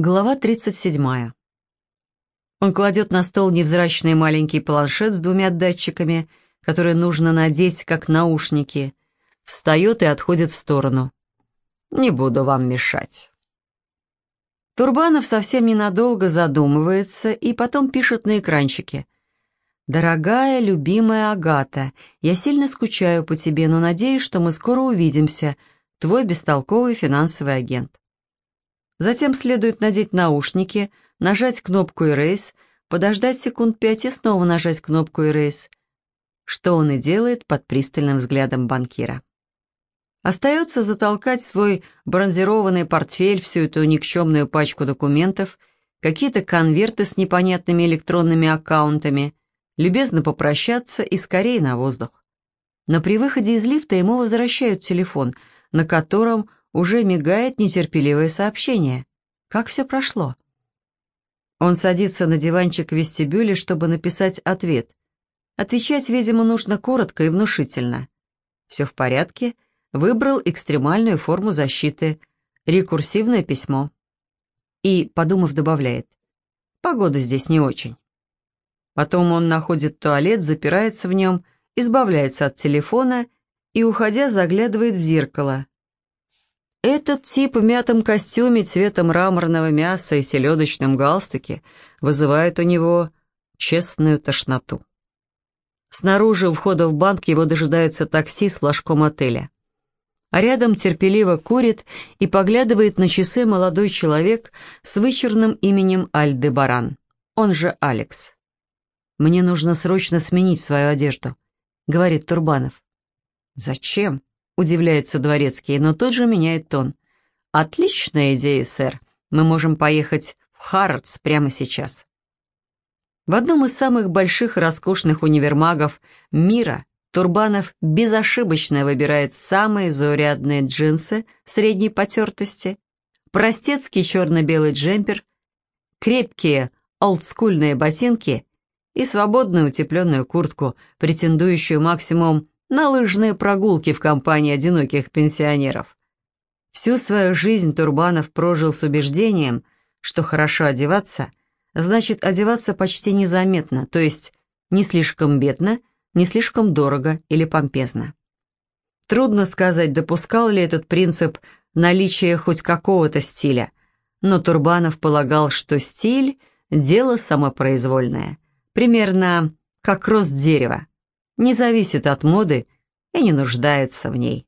Глава 37. Он кладет на стол невзрачный маленький планшет с двумя датчиками, которые нужно надеть как наушники, встает и отходит в сторону. «Не буду вам мешать». Турбанов совсем ненадолго задумывается и потом пишет на экранчике. «Дорогая, любимая Агата, я сильно скучаю по тебе, но надеюсь, что мы скоро увидимся. Твой бестолковый финансовый агент». Затем следует надеть наушники, нажать кнопку Erase, подождать секунд пять и снова нажать кнопку Erase, что он и делает под пристальным взглядом банкира. Остается затолкать свой бронзированный портфель всю эту никчемную пачку документов, какие-то конверты с непонятными электронными аккаунтами, любезно попрощаться и скорее на воздух. Но при выходе из лифта ему возвращают телефон, на котором уже мигает нетерпеливое сообщение. Как все прошло? Он садится на диванчик в вестибюле, чтобы написать ответ. Отвечать, видимо, нужно коротко и внушительно. Все в порядке, выбрал экстремальную форму защиты, рекурсивное письмо. И, подумав, добавляет, погода здесь не очень. Потом он находит туалет, запирается в нем, избавляется от телефона и, уходя, заглядывает в зеркало. Этот тип в мятом костюме цвета мраморного мяса и селедочном галстуке вызывает у него честную тошноту. Снаружи у входа в банк его дожидается такси с флажком отеля. А рядом терпеливо курит и поглядывает на часы молодой человек с вычурным именем Альдебаран, он же Алекс. «Мне нужно срочно сменить свою одежду», — говорит Турбанов. «Зачем?» Удивляется дворецкий, но тут же меняет тон. «Отличная идея, сэр. Мы можем поехать в Харротс прямо сейчас». В одном из самых больших роскошных универмагов мира Турбанов безошибочно выбирает самые заурядные джинсы средней потертости, простецкий черно-белый джемпер, крепкие олдскульные ботинки и свободную утепленную куртку, претендующую максимум на лыжные прогулки в компании одиноких пенсионеров. Всю свою жизнь Турбанов прожил с убеждением, что хорошо одеваться значит одеваться почти незаметно, то есть не слишком бедно, не слишком дорого или помпезно. Трудно сказать, допускал ли этот принцип наличие хоть какого-то стиля, но Турбанов полагал, что стиль – дело самопроизвольное, примерно как рост дерева не зависит от моды и не нуждается в ней.